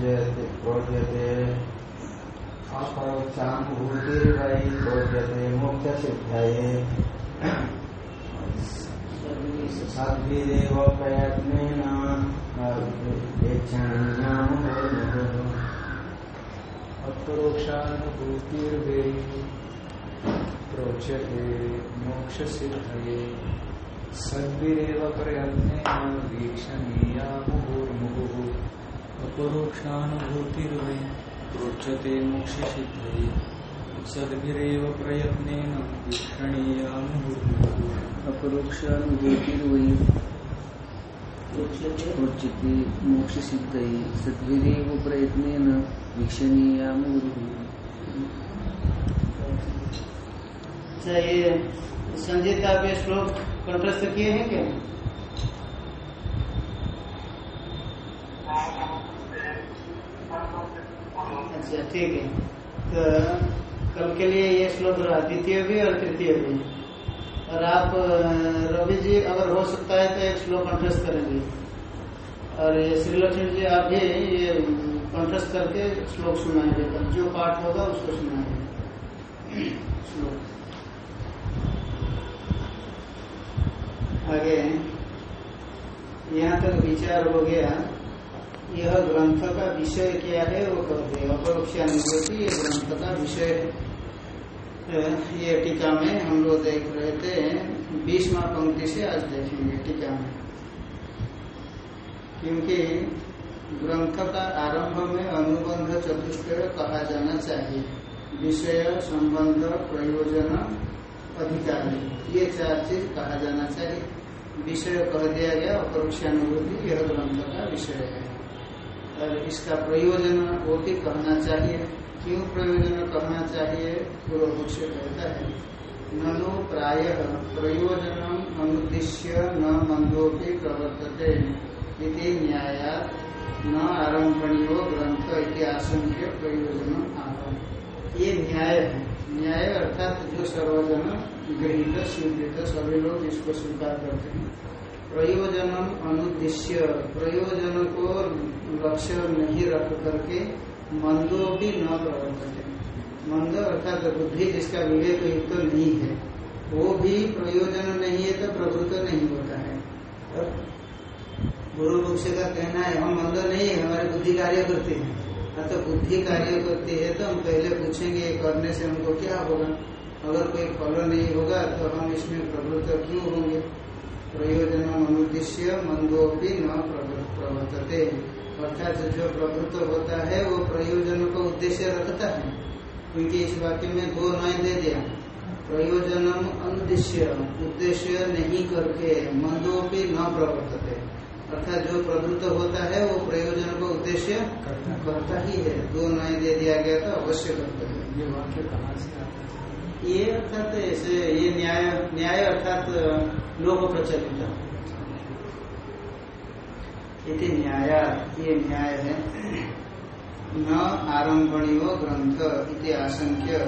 प्रोज्यते प्रोज्यते अपरोक्षानुभूते वै प्रोज्यते मोक्षसिद्धये सद्भिदेव प्रयत्नेन अपरोक्षानुभूतिर्वे प्रोच्यते मोक्षसिद्धये। सद्भिरेव प्रयत्नेन मुहुर्मुहुः अपरोक्षानुभूतिर्वे प्रोच्यते मोक्षसिद्धये सद्भिरेव प्रयत्नेन वीक्षणीया मुहुर्मुहुः अपरोक्षानुभूतिर्वै प्रोच्यते मोक्ष सिद्धये। सद्भिरेव प्रयत्नेन वीक्षणीया अच्छा ये संजीत श्लोक कंठस्थ किए हैं क्या? अच्छा ठीक है। तो कल के लिए ये श्लोक रहा, द्वितीय भी और तृतीय भी। और आप रवि जी, अगर हो सकता है तो एक श्लोक कंठस्थ करेंगे। और ये श्रीलक्ष्मी जी, आप भी ये कंठस्थ करके श्लोक सुनाएँगे। कल जो पाठ होगा उसको सुनाएँगे। श्लोक। आगे, यहाँ तक विचार हो गया। यह ग्रंथ का विषय क्या है? वो कहते हैं अपरोक्षानुभूति ये ग्रंथ का विषय है। ये टीका में हम लोग देख रहे थे, बीसवा पंक्ति से आज देखेंगे टीका में। क्योंकि ग्रंथ का आरंभ में अनुबंध चतुष्टय कहा जाना चाहिए। विषय, संबंध, प्रयोजन, अधिकारी, ये चार चीज़ कहा जाना चाहिए। विषय कह दिया गया अपरोक्षानुभूति यह ग्रंथ का विषय है। और इसका प्रयोजन भी कहना चाहिए। क्यों प्रयोजन कहना चाहिए? पूर्व पक्ष कहता है। ननु प्राय प्रयोजन अनुद्देश्य न मंदोपि प्रवर्तते। न्याया न आरंभणीयो ग्रंथ इति आशंक्य प्रयोजन आह ये न्याय है। न्याय अर्थात जो सर्वजन गृहित, स्वीकृत, सभी लोग इसको स्वीकार करते हैं। प्रयोजन अनुद्देश्य। प्रयोजन को लक्ष्य नहीं रख करके मंदो भी न प्रवर्तते। मंद अर्थात बुद्धि जिसका विवेक युक्त तो नहीं है, वो भी प्रयोजन नहीं है तो प्रभुत्व नहीं होता है। और गुरु पक्ष का कहना है, हम मंद नहीं है, हमारे बुद्धि कार्य करते है। हाँ तो बुद्धि कार्य करती है तो हम पहले पूछेंगे, करने से हमको क्या होगा? अगर कोई फल नहीं होगा तो हम इसमें प्रवृत्त क्यों होंगे? प्रयोजन अनुद्देश्य मंदोपि न प्रवर्तते अर्थात जो प्रवृत्त होता है वो प्रयोजन का उद्देश्य रखता है। क्योंकि इस वाक्य में दो नए दे दिया। प्रयोजन अनुद्देश्य उद्देश्य नहीं करके मंदोपि न प्रवर्तते अर्थात जो प्रवृत्त होता है वो प्रयोजन का उद्देश्य करता ही। है दो नए दे दिया गया तो अवश्य करता है। ये वाक्य कहाँ से ये अर्थात ऐसे ये न्याय न्याय अर्थात लोक प्रचलित। इति न्याय ये न्याय है। न आरंभणीय ग्रंथ इति आशंक्य।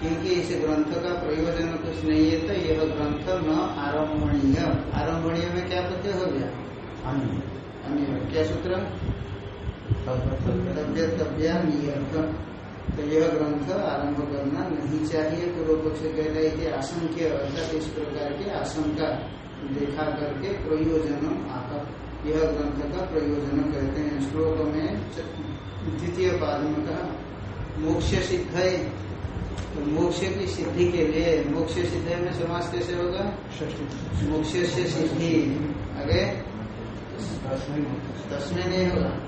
क्योंकि इस ग्रंथ का प्रयोजन कुछ नहीं है तो यह ग्रंथ न आरंभणीय। आरंभणीय में क्या प्रत्यय हो गया? अन्य। अन्य। क्या सूत्र? तब्य तब्या नियर्थ तो यह ग्रंथ आरंभ करना नहीं चाहिए। पूर्व पक्ष कह रहे कि आशंक्य अर्थात इस प्रकार की आशंका देखा करके प्रयोजन आप यह ग्रंथ का प्रयोजन कहते हैं। श्लोक में द्वितीय पाद में कहा मोक्ष सिद्ध है। तो मोक्ष की सिद्धि के लिए मोक्ष सिद्ध में समाज कैसे होगा? मोक्ष से सिद्धि। आगे? तस्में नहीं होगा।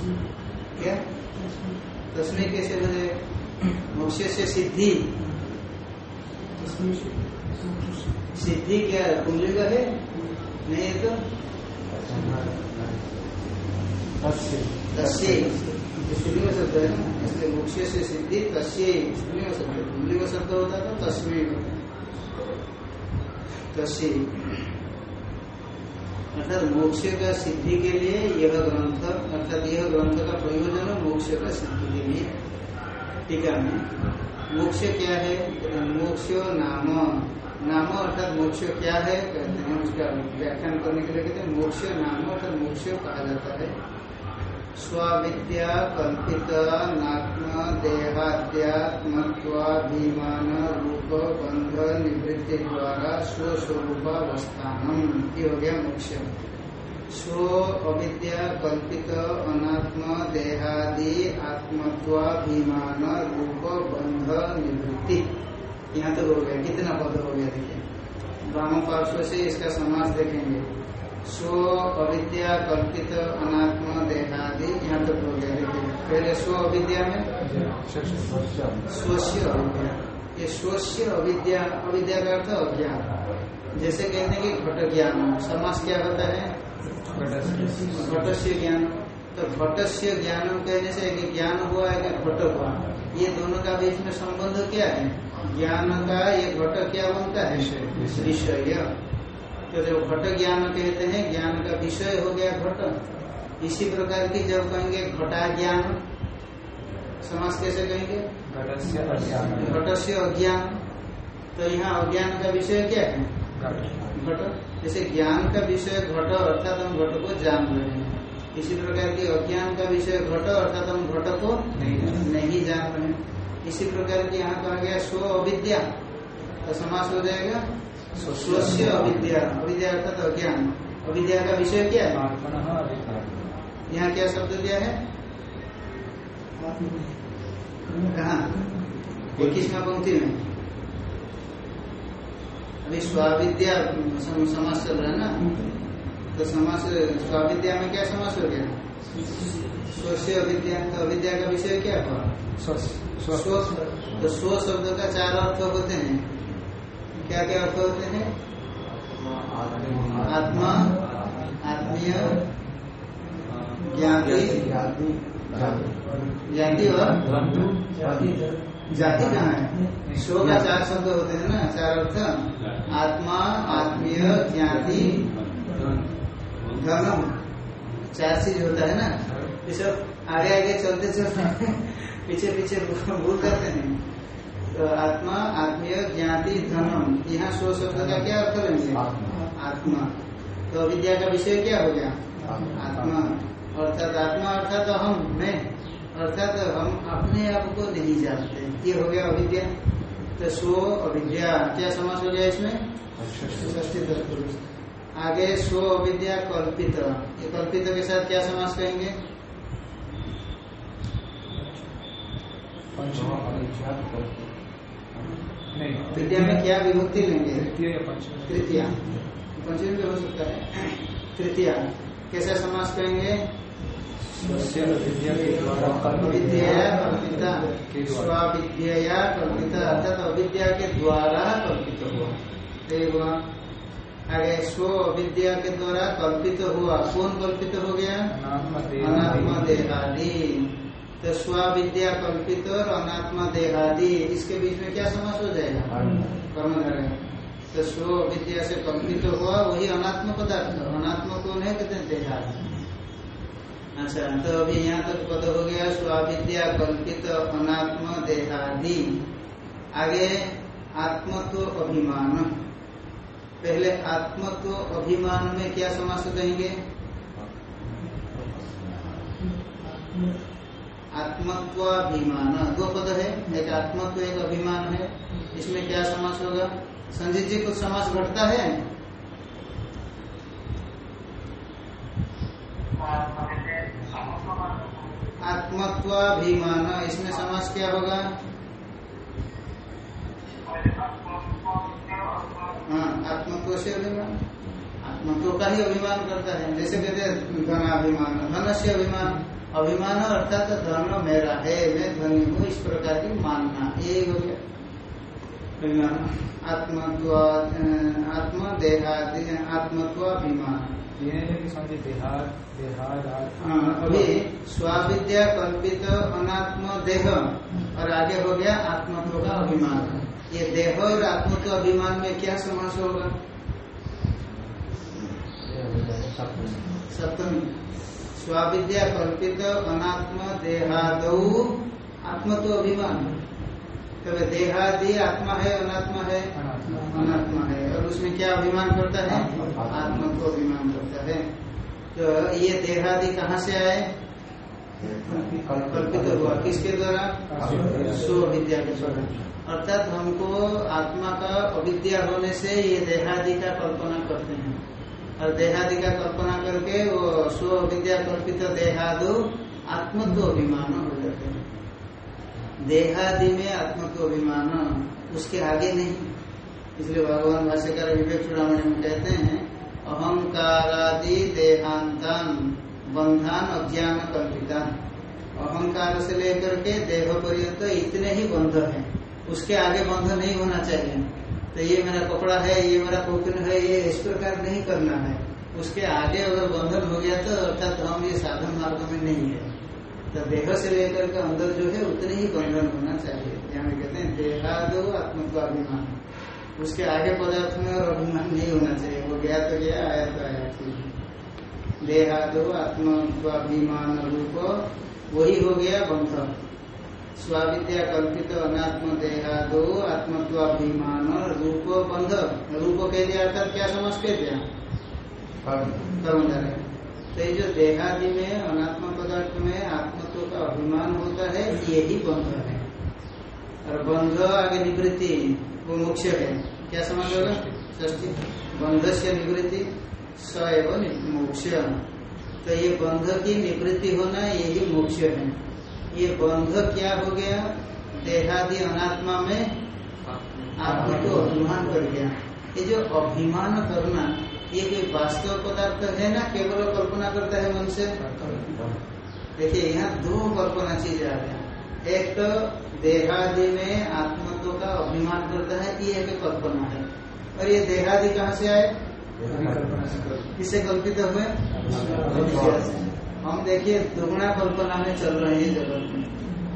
क्या? तस्में कैसे बने? मोक्ष से सिद्धि। सिद्धि क्या पुंलिंग है? नहीं तो? स्त्रीलिंग शब्द है ना? इसलिए मोक्ष से सिद्धि स्त्रीलिंग शब्द पुंलिंग शब्द होता है तो तस्वीर अर्थात मोक्ष का सिद्धि के लिए यह ग्रंथ, अर्थात यह ग्रंथ का प्रयोजन मोक्ष का सिद्धि के लिए। टीका में मोक्ष क्या है? मोक्ष नाम। नाम अर्थात मोक्ष क्या है? कहते हैं उसका व्याख्यान करने के लिए कहते हैं मोक्ष नाम अर्थात मोक्ष कहा जाता है। स्विद्या कल्पित नात्म देहाद्यात्मत्वाभिमान रूप बंध निवृत्ति द्वारा स्वस्वरूपावस्थानम ये हो गया मोक्ष। स्व अविद्या कल्पित अनात्म देहादि आत्मत्वाभिमान रूप बंध निवृत्ति यहाँ तक हो गया, कितना पद हो गया, देखिए। वाम पार्श्व से इसका समास देखेंगे। स्व अविद्या कल्पित अनात्म देहादि यहाँ तक हो गया पहले स्व अविद्या में? स्वस्य अविद्या ये स्वस्य अविद्या अविद्या का अर्थ अज्ञान। जैसे कहते हैं कि घट ज्ञान समास क्या होता है? घटस्य ज्ञान। तो घटस्य ज्ञान कहने से ज्ञान हुआ है घट हुआ ये दोनों का बीच में संबंध क्या है? ज्ञान का ये घट क्या बनता है? विषय। तो जब घट ज्ञान कहते हैं ज्ञान का विषय हो गया घट। इसी प्रकार की जब कहेंगे घटा ज्ञान समाज कैसे कहेंगे? घट से अज्ञान। तो यहाँ अज्ञान का विषय क्या है? घट। जैसे ज्ञान का विषय घट अर्थात हम घट को जान रहे हैं। इसी प्रकार की अज्ञान का विषय घट अर्थात हम घट को नहीं जान रहे हैं। इसी प्रकार की यहाँ कहा गया स्व अविद्या। तो समास हो जाएगा। स्वस्य अविद्या। अविद्या अर्थात अज्ञान। अविद्या का विषय क्या है? यहाँ क्या शब्द दिया है? कहा? इक्कीसवा पंक्ति में। अभी स्वाविद्या सम- समास चल रहा है ना? तो समास स्वाविद्या में क्या समास हो गया? स्वस्य अविद्या। तो अविद्या का विषय क्या हुआ? स्व तो स्व शब्द का चार अर्थ होते हैं। क्या क्या अर्थ होते हैं? आत्मा आत्मीय ज्ञाति ज्ञाति और जाति कहाँ है? स्व का चार शब्द होते हैं ना चार अर्थ। आत्मा आत्मीय ज्ञाति धर्म। चार चीज़ होता है ना? ये सब आगे आगे चलते चलते पीछे पीछे भूल करते हैं। तो आत्मा आत्मीय ज्ञाति धनम यहाँ स्व शब्द का क्या अर्थ लेंगे आत्मा। तो विद्या का विषय क्या हो गया? आत्मा। अर्थात आत्मा अर्थात हम मैं। अर्थात हम अपने आप को नहीं जानते। ये हो गया अविद्या। तो स्व अविद्या। क्या समझ हो गया इसमें? तत्पुरुष आगे स्व अविद्या कल्पित। ये कल्पित के साथ क्या समास कहेंगे? विद्या में क्या विभक्ति लेंगे? तृतीया पंचमी। भी हो सकता है। तृतीया। कैसा समास कहेंगे अविद्या कल्पिता स्वाविद्या कल्पिता अर्थात अविद्या के द्वारा कल्पित हुआ। हुआ आगे स्व अविद्या के द्वारा कल्पित हुआ। कौन कल्पित हो गया? अनात्मा देहादि। तो स्विद्या कल्पित और अनात्मा देहादि इसके बीच में क्या समास हो जाएगा? कर्म तो स्व विद्या से कल्पित हुआ वही अनात्म पदार्थ। अनात्म कौन है? कहते हैं देहादि। अच्छा तो अभी यहाँ तक पद हो गया स्वाविद्या कल्पित अनात्म देहादि आगे आत्मत्व अभिमान। पहले आत्मत्व अभिमान में क्या समास कहेंगे? आत्मत्वाभिमान। दो पद है, एक आत्मत्व, एक अभिमान है। इसमें क्या समास होगा? संजीत जी, कुछ समास घटता है? आत्मत्वाभिमान। इसमें समास क्या होगा? हाँ आत्मत्व से अभिमान। आत्मत्व का ही अभिमान करता है। जैसे कहते हैं, धनाभिमान, धन से अभिमान। अभिमान अर्थात तो धन मेरा है मैं धनी हूँ इस प्रकार की मानना। ये हो गया। अभिमान आत्मत्व आत्म देहादि आत्मत्वाभिमान। हाँ, अभी स्वाविद्या कल्पित अनात्म देह और आगे हो गया आत्मत्व का अभिमान। ये देह और आत्मत्व अभिमान में क्या समास होगा? सप्तमी। स्वाविद्या कल्पित अनात्म देहादौ तो अभिमान तब देहादि आत्मा है, अनात्मा है? अनात्मा है। और उसमें क्या अभिमान करता है? आत्मा को अभिमान करता है। तो ये देहादि कहाँ से आए? कल्पित हुआ। किसके द्वारा? स्व विद्या के द्वारा। अर्थात हमको आत्मा का अविद्या होने से ये देहादि का कल्पना करते हैं। और देहादि का कल्पना करके वो स्व विद्या कल्पित देहादु आत्मत्व अभिमान हो जाते हैं। देहादि में आत्मत्व अभिमान उसके आगे नहीं। इसलिए भगवान भाष्यकार विवेक चूड़ामणि में कहते हैं, अहंकारादि देहांतान बंधान अज्ञान कल्पिता अहंकार से लेकर के देह पर्यंत इतने ही बंध है। उसके आगे बंध नहीं होना चाहिए। तो ये मेरा कपड़ा है, ये मेरा कोकिन है, ये इस प्रकार नहीं करना है। उसके आगे अगर बंधन हो गया तो अर्थात हम ये साधन मार्ग में नहीं है। तो देह से लेकर के अंदर जो है उतने ही बंधन होना चाहिए। यहाँ कहते हैं, देहादो आत्मत्वाभिमान। उसके आगे पदार्थ में और अभिमान नहीं होना चाहिए। वो गया तो गया, आया तो आया, ठीक देहादो आत्मत्वाभिमान रूप, वही हो गया बंध स्वाविद्या कल्पित अनात्म देहादो आत्मत्वाभिमान रूप बंध रूप कह दिया अर्थात क्या समझ कह दिया कर्मधारय। तो ये जो देहादि में, अनात्म पदार्थ में आत्मत्व का अभिमान होता है यही बंध है। और बंध आगे निवृत्ति, वो मुख्य है। क्या समझ होगा ष्टी बंध से निवृत्ति, स एवं मोक्ष। तो ये बंध की निवृत्ति होना यही मोक्ष है। ये बंध क्या हो गया? देहादि अनात्मा में आत्मा को अभिमान कर गया ये जो अभिमान करना ये कोई वास्तव पदार्थ है ना? केवल कल्पना करता है मन से? देखिए यहाँ दो कल्पना चीज़ आ गया एक तो देहादि में आत्मत्व का अभिमान करता है ये एक कल्पना है। और ये देहादि कहाँ से आए? किसे कल्पित हुए? हम देखिए, दुगुना कल्पना में चल रहे हैं जगत में।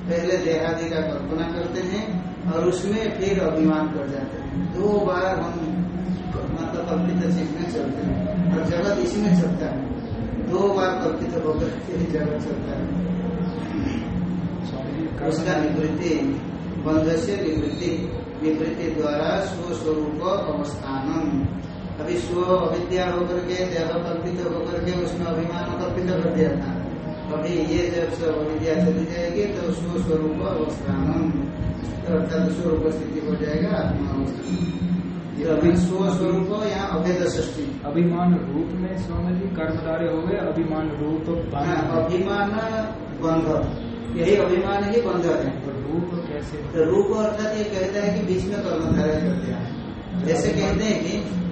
पहले देहादि का कल्पना करते हैं और उसमें फिर अभिमान कर जाते हैं। दो बार हम मतलब कल्पित चीज़ में चलते हैं और जगत इसी में चलता है। दो बार कल्पित होकर के जगत चलता है। उसका निवृत्ति बंध से निवृत्ति निवृत्ति द्वारा स्वस्वरूप अवस्थानम। अभी स्व अविद्या होकर के देह कल्पित होकर के उसमें अभिमान कल्पित कर दिया था। अभी ये जब सब अविद्या चली जाएगी तो स्व स्वरूप अवस्थानम अर्थात स्वरूप स्थिति हो जाएगा आत्मा अवस्थान अभी स्व स्वरूप यहाँ अभेद ष्टी अभिमान रूप में स्वामी जी कर्मधारे हो गए अभिमान रूप हाँ, अभिमान बंध यही अभिमान ही बंध है। और रूप कैसे? तो रूप अर्थात ये कहता है कि बीच में कर्मधारय कर दिया। जैसे कहते हैं कि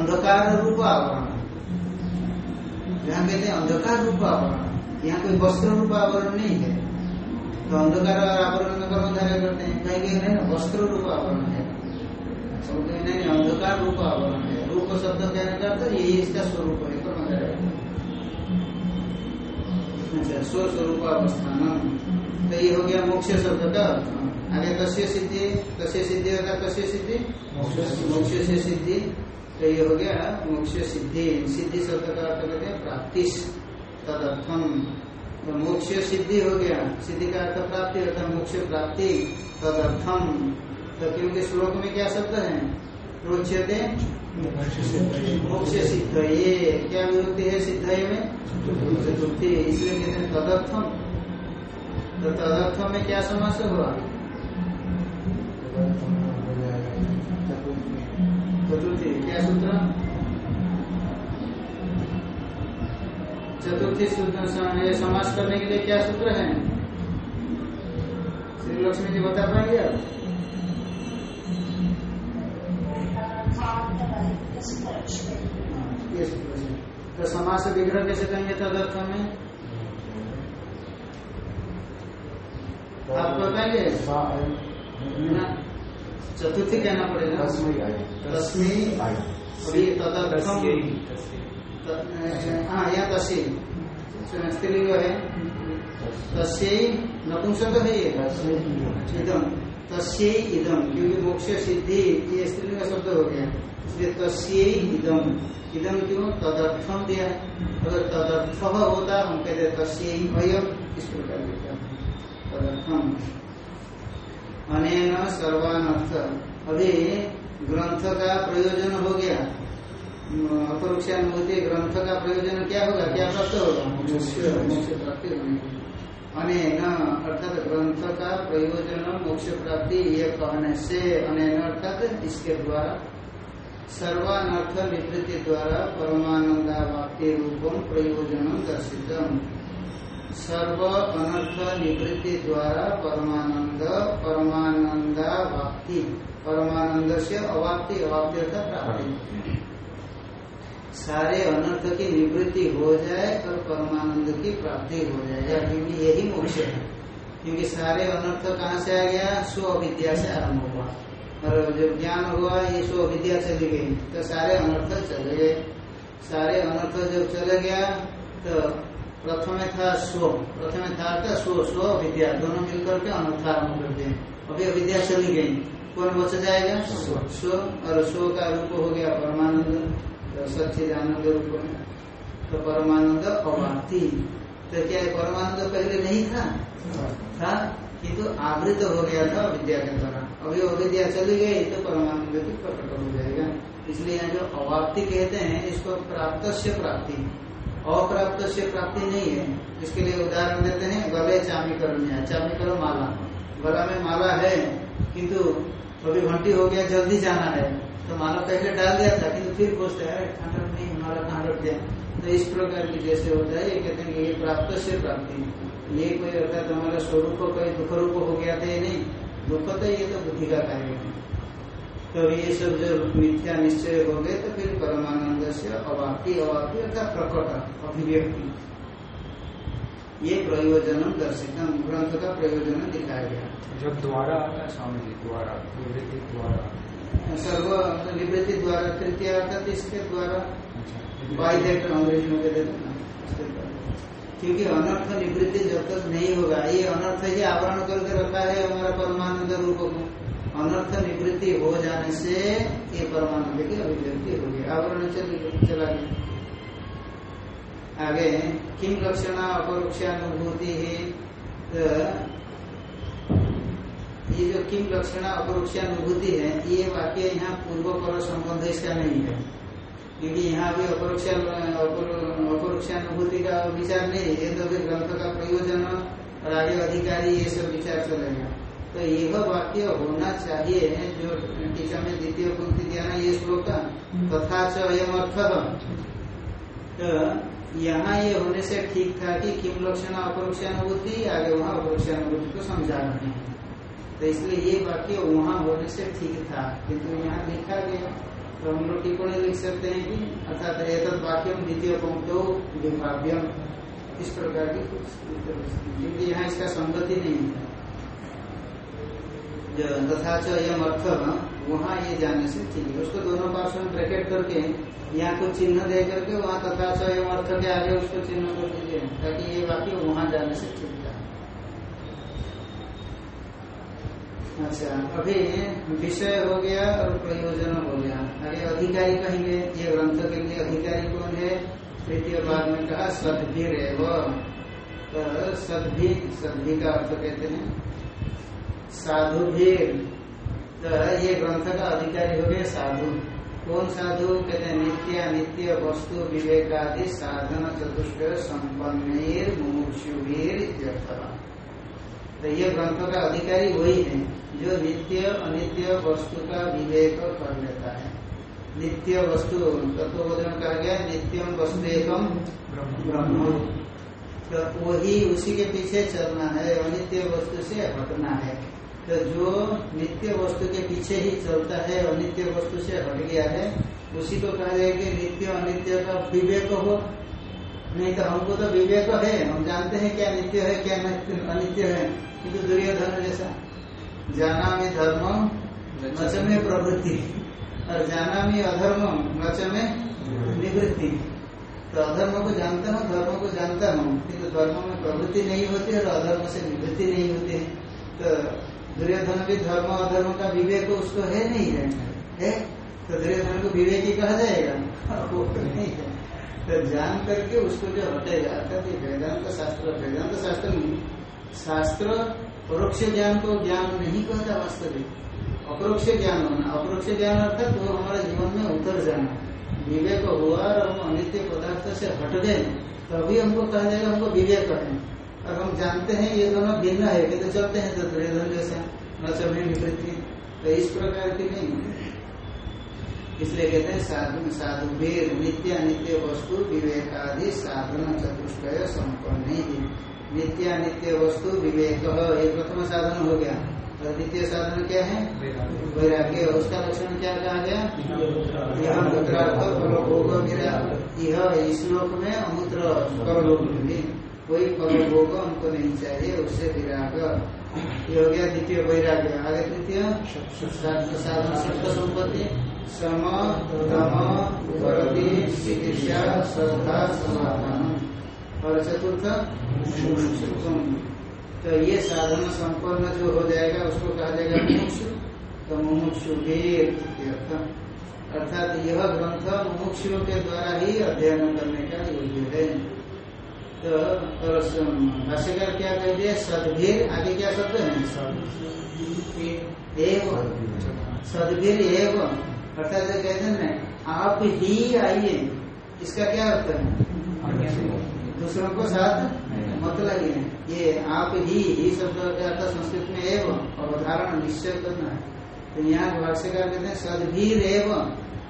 अंधकार रूप आवरण। जहाँ कहते हैं अंधकार रूप आवरण, यहाँ कोई वस्त्र रूप आवरण नहीं है। तो अंधकार और आवरण में कर्मधारय करते हैं? कहीं कहीं नहीं ना वस्त्र रूप आवरण है। सब कहीं नहीं अंधकार रूप आवरण है। रूप शब्द कहने का अर्थ यही इसका स्वरूप है कर्मधारय अच्छा स्व स्वरूप अवस्थान तो ये हो गया मोक्ष शब्द का आगे कस्य सिद्धि कस्य सिद्धि होगा कस्य सिद्धि? मोक्ष से सिद्धि। तो ये हो गया, मोक्ष सिद्धि। सिद्धि शब्द का अर्थ कहते हैं प्राप्ति तदर्थम। तो मोक्ष सिद्धि हो गया। सिद्धि का अर्थ प्राप्ति अर्थात मोक्ष प्राप्ति, तदर्थम। तो क्योंकि श्लोक में क्या शब्द है? रोच्यते मोक्ष सिद्ध ये क्या विभक्ति है सिद्ध में? चतुर्थी। इसलिए कहते हैं तदर्थम। तो तदर्थम में क्या समस्या हुआ? चतुर्थी क्या सूत्र चतुर्थी सूत्र समास करने के लिए क्या सूत्र है? श्री लक्ष्मी जी बता पाएँगे आप? से तो समास विग्रह कैसे कहेंगे तदर्थ में आप ना चतुर्थी कहना पड़ेगा। तस्मी अभी तदर्थम हाँ यहाँ तस्सी स्त्रीलिंग है। तस्यी नपुंसक है ये। इदम तस्यै इदम क्योंकि मोक्ष सिद्धि ये स्त्रीलिंग शब्द हो गया। इसलिए तस्यै इदम इदम क्यों? तदर्थम दिया। है अगर तदर्थ होता हम कहते तस्यै अयम इस प्रकार लिखा। तदर्थम अनेन सर्वानर्थ। अभी ग्रंथ का प्रयोजन हो गया। अपरोक्षानुभूति ग्रंथ का प्रयोजन क्या होगा? क्या प्राप्त होगा? मोक्ष प्राप्ति अनेन, अर्थात ग्रंथ का प्रयोजन, मोक्ष प्राप्ति, ये कहने से अनेन, अर्थात इसके द्वारा, सर्वानर्थ निवृत्ति द्वारा परमानंदावाप्ति रूपम प्रयोजन दर्शित सर्व अनर्थ निवृत्ति द्वारा परमानंद परमानंदावाप्ति परमानंद से अवाप्ति अवाप्ति अर्थात प्राप्ति। सारे अनर्थ की निवृत्ति हो जाए और परमानंद की प्राप्ति हो जाए। क्योंकि यही मोक्ष है। क्योंकि सारे अनर्थ कहाँ से आ गया? स्व अविद्या से आरंभ हुआ। और जब ज्ञान हुआ, ये स्व अविद्या चली गई। तो सारे अनर्थ चले गए। सारे अनर्थ जब चले गया तो प्रथम था स्व, प्रथम था स्व स्व अविद्या। दोनों मिलकर के अनर्थ आरंभ करते हैं अभी अविद्या चली गई। कौन बच जाएगा? स्व। और स्व का रूप हो गया परमानंद तो सच्चिदानंद रूप में तो परमानंद अवाप्ति तो क्या परमानंद पहले नहीं था? था, किंतु आवृत हो गया था अविद्या के द्वारा। अभी अविद्या चली गई तो परमानंद भी प्रकट हो जाएगा। इसलिए यहाँ जो अवाप्ति कहते हैं, इसको प्राप्त से प्राप्ति। अप्राप्त से प्राप्ति नहीं है। इसके लिए उदाहरण देते हैं, गले चामी करो चामी करो माला। गला में माला है, किंतु अभी घंटी हो गया, जल्दी जाना है। तो माला पहले डाल दिया था, किंतु फिर खोजते हैं ठंडा नहीं माला कहाँ रख दिया तो इस प्रकार की जैसे होता है, ये कहते हैं ये प्राप्त से प्राप्ति ये कोई अर्थात हमारा स्वरूप, कोई दुख रूप हो गया था ये नहीं। दुख तो ये तो बुद्धि का कार्य है। तो ये सब जो मिथ्या निश्चय हो गए तो फिर परमानंद से अवाप्ति अवाप्ति अर्थात प्रकट अभिव्यक्ति। ये प्रयोजन दर्शित ग्रंथ का प्रयोजन दिखाया गया। जब द्वारा आता है स्वामी जी द्वारा निवृत्ति द्वारा। सर्व निवृत्ति द्वारा तृतीय अर्थात इसके द्वारा। बाई अंग्रेज़ी में क्योंकि अनर्थ निवृत्ति जब तक नहीं होगा ये अनर्थ ही आवरण करके रखा है हमारा परमानंद रूप को। अनर्थ निवृत्ति हो जाने से ये परमानंद की अभिव्यक्ति होगी आवरण चला गया। आगे किम लक्षण अपरोक्षानुभूति है? तो ये जो किम लक्षण अपरोक्षानुभूति है, ये वाक्य यहाँ पूर्व पर संबंध इसका नहीं है। क्योंकि यहाँ भी अपरोक्षा अपरोक्षानुभूति का विचार नहीं ये तो भी ग्रंथ का प्रयोजन और आगे अधिकारी ये सब विचार चलेगा तो यह वाक्य होना चाहिए जो टीका में द्वितीय पंक्ति दिया ना ये श्लोक का? तथा च अयम अर्थ। तो यहाँ ये होने से ठीक था कि किम लक्षण अपरोक्षानुभूति आगे वहाँ अपरोक्षानुभूति को समझा रहे हैं। तो इसलिए ये वाक्य वहाँ होने से ठीक था किंतु यहाँ लिखा गया। तो हम लोग टिप्पणी लिख सकते हैं कि अर्थात एक वाक्यम द्वितीय पंक्तो विभाव्यम। इस प्रकार की कुछ क्योंकि यहाँ इसका संगति नहीं है। तथा च यम अर्थ वहाँ ये जाने से ठीक है। उसको दोनों पार्श्व में ब्रैकेट करके, यहाँ को चिन्ह दे करके, वहाँ तथा च यम अर्थ के आगे उसको चिन्ह कर दीजिए, ताकि ये वाक्य वहाँ जाने से ठीक था अच्छा अभी विषय हो गया और प्रयोजन हो गया। आगे अधिकारी कहेंगे, ये ग्रंथ के लिए अधिकारी कौन है? तृतीय भाग में कहा सदभीर तो सदभी सदभी का अर्थ कहते हैं। साधु भीर तो ये ग्रंथ का अधिकारी हो गया साधु। कौन साधु? कहते हैं, नित्य नित्य वस्तु विवेक आदि साधन चतुष्ट संपन्न मुमुक्षुभीर तो ये ग्रंथ का अधिकारी वही है, जो नित्य, अनित्य, वस्तु का विवेक कर लेता है। नित्य वस्तु, तत्वबोधन कहा गया नित्यम वस्तु एकम ब्रह्म। तो वही उसी के पीछे चलना है, अनित्य वस्तु से हटना है। तो जो नित्य वस्तु के पीछे ही चलता है अनित्य वस्तु से हट गया है, उसी को कहा जाए कि नित्य अनित्य का विवेक हो। नहीं तो हमको तो विवेक है, हम जानते हैं क्या नित्य है, क्या अनित्य है। किंतु दुर्योधन जैसा। जाना में धर्म नच में प्रवृत्ति। और जाना में अधर्म नच में निवृत्ति। तो अधर्म को जानता हूँ, धर्म को जानता हूँ, किंतु धर्म में प्रवृत्ति नहीं होती और अधर्म से निवृत्ति नहीं होती। है तो दुर्योधन भी धर्म अधर्म का विवेक उसको है नहीं है। है? तो दुर्योधन को विवेकी कहा जाएगा। वो तो नहीं है। तो जान करके उसको जो हटेगा, अर्थात ये वेदांत शास्त्र वेदांत शास्त्र नहीं, शास्त्र परोक्ष ज्ञान को ज्ञान नहीं कहता वास्तविक। अपरोक्ष ज्ञान होना, अपरोक्ष ज्ञान अर्थात वो हमारे जीवन में उतर जाना। विवेक हुआ और हम अनित्य पदार्थ से हट गए, तभी हमको कहा जाएगा हमको विवेक है और हम जानते हैं ये दोनों भिन्न है कि तो चलते हैं तो दुर्योधन जैसा न चलने निवृत्ति तो इस प्रकार की नहीं इसलिए कहते हैं, साधु साधु वीर नित्य नित्य वस्तु, विवेकादि साधन चतुष्टय संपन्न ही। नित्य नित्य वस्तु, विवेक ये प्रथम साधन हो गया। और द्वितीय साधन क्या है? वैराग्य। उसका लक्षण क्या कहा गया? यह मुद्रार्थ फलभोग विराग यह इस श्लोक में अमूत्र परलोक में। कोई फलभोग हमको नहीं चाहिए उससे विराग। हो गया द्वितीय वैराग्य। आगे तृतीय साधन संपत्ति। सम चिकित्सा, श्रद्धा, समाधान। और चतुर्थ तो ये साधन संपन्न जो हो जाएगा, उसको कहा जाएगा मुमुक्षु तो मुमुक्षु अर्थात यह ग्रंथ मुमुक्षुओं के द्वारा ही अध्ययन करने का योग्य है। तो भाष्यकार क्या कह दिया? सदभीर, आगे क्या शब्द है? एवं। एवं। अर्थात जो कहते हैं आप ही आइए। इसका क्या अर्थ है? दूसरों को साथ मत लगे ये आप ही ही शब्द संस्कृत में एवं। अवधारण निश्चय करना है। तो यहाँ भाष्यकार कहते हैं, सदभीर एवं।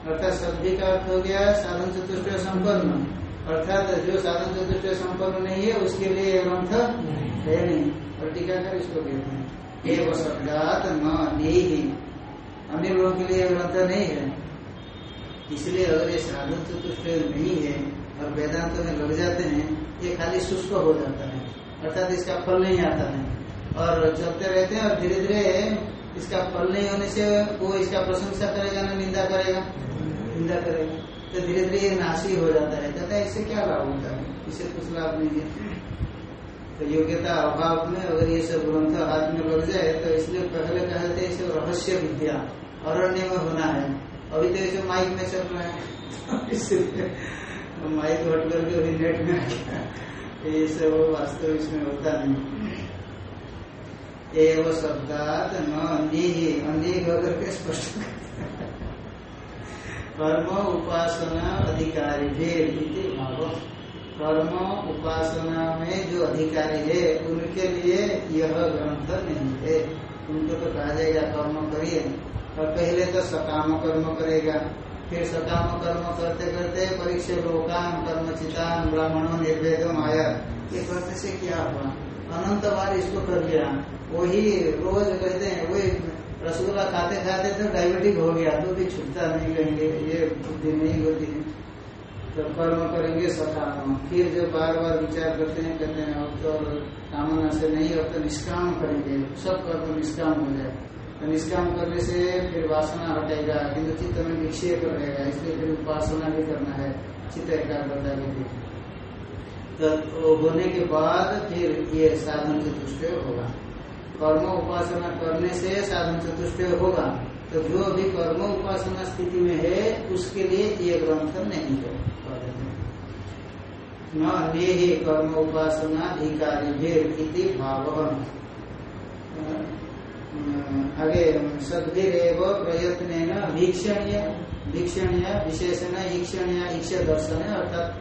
अर्थात सदभी का अर्थ हो गया साधन चतुष्ट संपन्न। अर्थात जो साधन चतुष्ट संपन्न नहीं है, उसके लिए ये ग्रंथ है नहीं। और टीकाकर इसको कहते हैं। एवं शब्दात नहीं अन्य लोगों के लिए ग्रंथ नहीं है। इसलिए अगर ये साधन चतुष्ट नहीं है और वेदांत में लग जाते हैं, ये खाली शुष्क हो जाता है। अर्थात इसका फल नहीं आता है। और चलते रहते हैं और धीरे धीरे इसका फल नहीं होने से वो इसका प्रशंसा करेगा ना निंदा करेगा? निंदा करेगा। तो धीरे धीरे ये नाशी हो जाता है। कहता है, इससे क्या लाभ होता है? इससे कुछ लाभ नहीं है। तो योग्यता अभाव में अगर ये सब ग्रंथ हाथ में लग जाए तो इसलिए पहले कहते इसे रहस्य विद्या, अरण्य में होना है। अभी तो इसे माइक में चल रहा है। इसलिए माइक हट करके अभी नेट में आ गया। ये सब वास्तव इसमें होता नहीं। एव शब्दात न अन्य ही अन्य होकर के स्पष्ट करते हैं। कर्म उपासना अधिकारी भेद भाव कर्म उपासना में जो अधिकारी है, उनके लिए यह ग्रंथ नहीं है। उनको तो कहा जाएगा, कर्म करिए। और पहले तो सकाम कर्म करेगा। फिर सकाम कर्म करते करते परीक्षा कर्म चितान ब्राह्मणों निर्वेदम आया। ये करते से क्या हुआ? अनंत बार इसको कर लिया। वही रोज कहते हैं, वही रसगुल्ला खाते खाते तो डायबिटिक हो गया तो भी छूटता नहीं कहेंगे ये बुद्धि नहीं होती है। तो कर्म करेंगे सकाम फिर जब बार बार विचार करते हैं, कहते हैं, अब तो कामना से नहीं, अब तो निष्काम करेंगे। सब कर्म निष्काम हो जाए। तो निष्काम करने से फिर वासना हटेगा, किंतु चित्त में विक्षेप रहेगा, इसलिए फिर उपासना भी करना है। चित्त एकाग्रता के लिए तो होने के बाद फिर ये साधन चतुष्ट होगा। कर्म उपासना करने से साधन चतुष्ट होगा। तो जो भी कर्म उपासना स्थिति में है, उसके लिए ये ग्रंथ नहीं है। न अन्य ही कर्म उपासना अधिकारी भाव। आगे सद्भिर प्रयत्न वीक्षणीय वीक्षणीय, विशेषण ईक्षणीय ईक्ष दर्शन अर्थात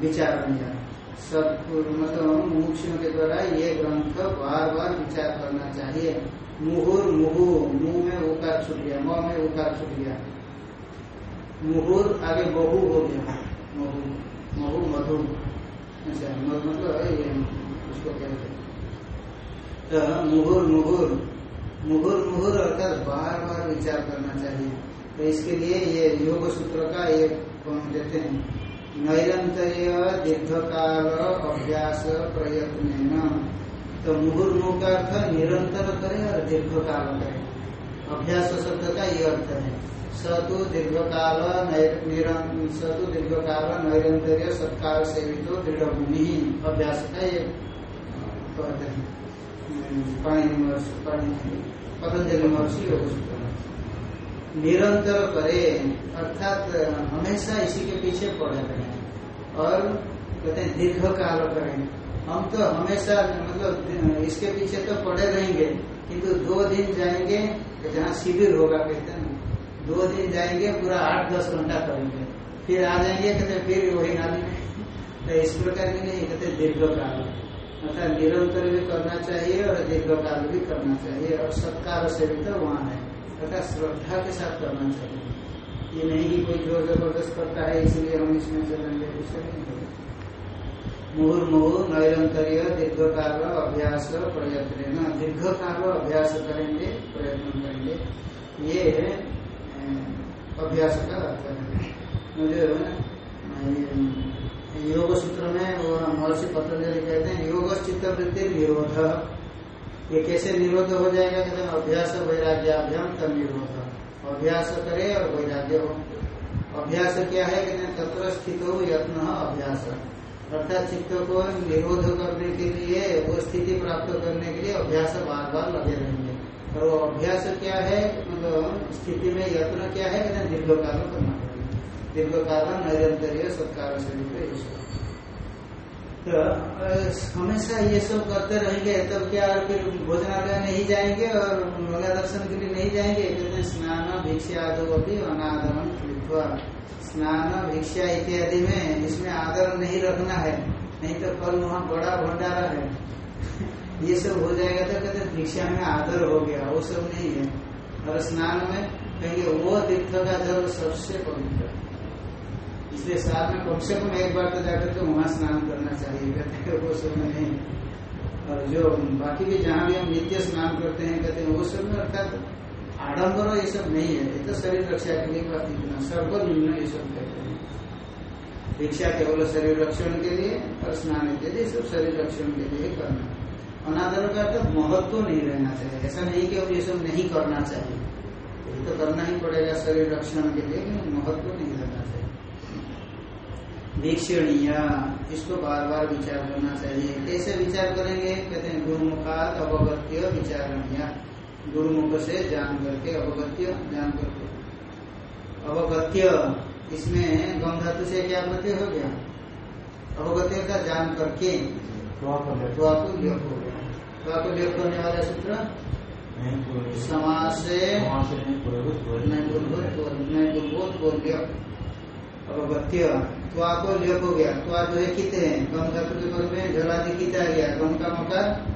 विचारणीय। सत्पुर मतलब मुमुक्षुओं के द्वारा ये ग्रंथ बार बार विचार करना चाहिए। मुहुर मुहु, मुँह में उकार छूट गया, म में उकार छूट गया। मुहुर आगे बहु हो गया। महु महु मधु। अच्छा मतलब ये उसको कहते तो मुहुर मुहुर मुहुर मुहुर अर्थात बार बार विचार करना चाहिए। तो इसके लिए ये योग सूत्र का एक देते हैं। नैरंतर्य दीर्घकाल अभ्यास प्रयत्न तो मुहुर्मुह का अर्थ निरंतर करे और दीर्घकाल करे अभ्यास शब्द का ये अर्थ है। सतु दीर्घकाल सतु दीर्घकाल नैरंतर्य सत्कार सेवितो दृढ़ भूमि अभ्यास का ये हैं। पाणी पतंजलि महर्षि योग निरंतर करे अर्थात हमेशा इसी के पीछे पड़े रहे। और कहते हैं दीर्घ काल करें हम तो हमेशा मतलब इसके पीछे तो पड़े रहेंगे, किंतु तो दो दिन जाएँगे, जहाँ शिविर होगा, कहते हैं दो दिन जाएँगे, पूरा आठ दस घंटा करेंगे फिर आ जाएँगे, कहते फिर वही नाली में। तो इस प्रकार के नहीं कहते दीर्घ काल अर्थात निरंतर भी करना चाहिए और दीर्घ काल भी करना चाहिए, और सत्कार से भी तो वहाँ है। अर्थात श्रद्धा के साथ करना चाहिए। ये नहीं कि कोई ज़ोर ज़बरदस्त करता है, इसलिए हम इसमें चलेंगे उसे नहीं करेंगे मुहुर्मुहु नैरंतर्य दीर्घ काल अभ्यास प्रयत्न दीर्घ काल अभ्यास करेंगे, प्रयत्न करेंगे। ये अभ्यास का अर्थ है मुझे योग सूत्र में वो महर्षि पतंजलि कहते हैं, योग चित्त वृत्ति निरोध। ये कैसे निरोध हो जाएगा? कहते हैं, अभ्यास वैराग्याभ्याम तब निरोध अभ्यास करे और वैराग्य हो। अभ्यास क्या है हैं तत्र स्थित हो यत्न अभ्यास। अर्थात चित्त को निरोध करने के लिए, वो स्थिति प्राप्त करने के लिए अभ्यास बार बार लगे रहेंगे। और वो अभ्यास क्या है मतलब स्थिति में यत्न क्या है कहते हैं दीर्घकाल करना पड़ेगा। दीर्घकाल नैरंतर्य सत्कार से भी इसको तो हमेशा ये सब करते रहेंगे, तब क्या फिर भोजनालय नहीं जाएँगे और गंगा दर्शन के लिए नहीं जाएँगे? कहते स्नान, भिक्षा आदो कृत्वा स्नान, भिक्षा इत्यादि में इसमें आदर नहीं रखना है, नहीं तो कल वहाँ बड़ा भंडारा है। ये सब हो जाएगा तो कहते भिक्षा में आदर हो गया, वो सब नहीं है। और स्नान में कहेंगे, वो तीर्थ का जल सबसे पवित्र इसलिए साल में कम से कम एक बार तो जाकर के वहाँ स्नान करना चाहिए। कहते हैं वो सब में नहीं। और जो बाकी भी जहाँ भी हम नित्य स्नान करते हैं, कहते हैं, वो सब में अर्थात आडम्बर ये सब नहीं है। ये तो शरीर रक्षा के लिए बात इतना सर्वनिम्न ये सब कहते हैं। दीक्षा केवल शरीर रक्षण के लिए और स्नान इत्यादि सब शरीर रक्षण के लिए करना। अनादर का तो महत्व नहीं रहना चाहिए। ऐसा नहीं कि अब ये सब नहीं करना चाहिए। ये तो करना ही पड़ेगा शरीर रक्षण के लिए महत्व वीक्षणीय। इसको बार बार विचार करना चाहिए। कैसे विचार करेंगे? कहते हैं गुरुमुखात अवगत्य विचारणीय। गुरुमुख से जान करके अवगत्य जान करके। अवगत्य इसमें गम धातु से क्या प्रत्यय हो गया? अवगत्य का जान करके तो हो करने वाला सूत्र? नहीं समाज से नहीं पूर्व नहीं पूर्वोत बोल दिया अवगत्य त्वा को लियप हो गया। त्वा जो है किते हैं? गम धातु के पद में जलादि किता आ गया? गम का मकार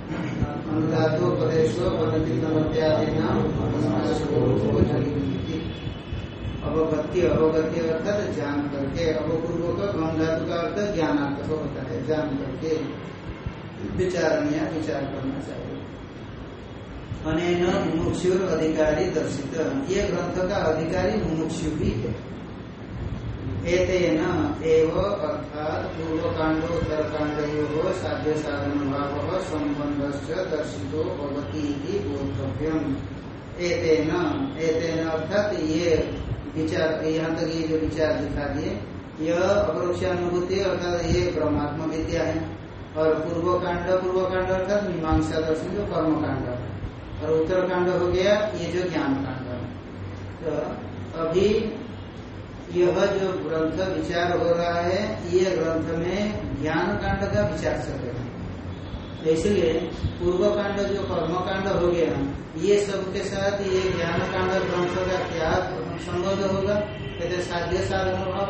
अनुधातु पदेशो अवगत्य अवगत्य अर्थात जान करके। अवपूर्व का गम धातु का अर्थ ज्ञानार्थ होता है। जान करके। विचारणीय, विचार करना चाहिए। अनेन मुमुक्षुर अधिकारी दर्शित। ये ग्रंथ का अधिकारी मुमुक्षु भी है। एतेन एव पूर्व कांडोत्तर कांडयो साध्य साधन भाव संबंध दर्शितो भवती बोधव्यम। अर्थात ये विचार यहाँ तक ये जो विचार दिखा दिए यह अपरोक्षानुभूति अर्थात ये ब्रह्मात्म विद्या है। और पूर्व कांड पूर्व कांड अर्थात मीमांसा दर्शन जो कर्म कांड और उत्तरकांड हो गया ये जो ज्ञान कांड तो अभी यह जो ग्रंथ विचार हो रहा है, ये ग्रंथ में ज्ञान कांड का विचार चल रहा है। तो इसलिए पूर्व कांड जो कर्म कांड हो गया, ये सब के साथ ये ज्ञान कांड ग्रंथ का क्या संबंध होगा? कहते साध्य साधन भाव।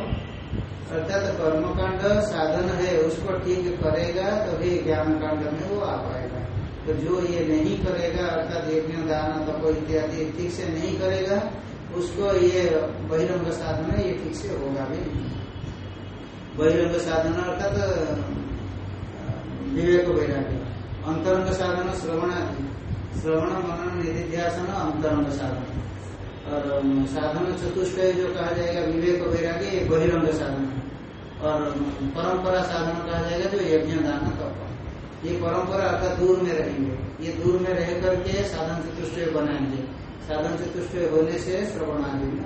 अर्थात कर्म कांड साधन है, उसको ठीक करेगा, तभी तो ज्ञान कांड में वो आ पाएगा। तो जो ये नहीं करेगा, अर्थात यज्ञ, दान, तप इत्यादि ठीक से नहीं करेगा उसको ये बहिरंग साधन ये ठीक से होगा भी बहिरंग साधन अर्थात, विवेक वैराग्य। अंतरंग साधन श्रवण श्रवण, मनन, निधिध्यासन, अंतरंग साधन। और साधन चतुष्ट जो कहा जाएगा विवेक वैराग्य, ये बहिरंग साधन। और, परंपरा साधन कहा जाएगा जो यज्ञ, दान, तप। ये परंपरा अर्थात दूर में रहेंगे। ये दूर में रह करके साधन चतुष्ट बनाएँगे। साधन चतुष्ट होने से श्रवण आदि में